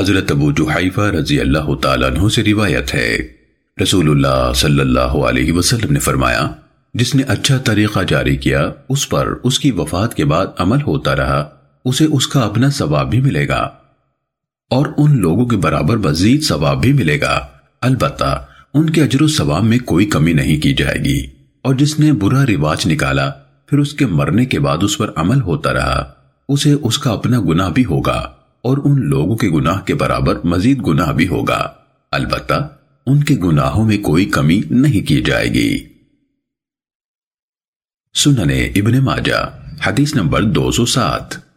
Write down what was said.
حضرت ابو جحیفہ رضی اللہ تعالیٰ عنہ سے روایت ہے۔ رسول اللہ صلی اللہ علیہ وسلم نے فرمایا، جس نے اچھا طریقہ جاری کیا، اس پر اس کی وفات کے بعد عمل ہوتا رہا، اسے اس کا اپنا ثواب بھی ملے گا۔ اور ان لوگوں کے برابر مزید ثواب بھی ملے گا۔ البتہ، ان کے اجر و ثواب میں کوئی کمی نہیں کی جائے گی۔ اور جس نے برا رواج نکالا، پھر اس کے مرنے کے بعد اس پر عمل ہوتا رہا، اسے اس کا اپنا گناہ بھی ہوگا۔ اور ان لوگوں کے گناہ کے برابر مزید گناہ بھی ہوگا۔ البتہ ان کے گناہوں میں کوئی کمی نہیں کی جائے گی۔ سننے ابن ماجہ، حدیث نمبر دو سو سات۔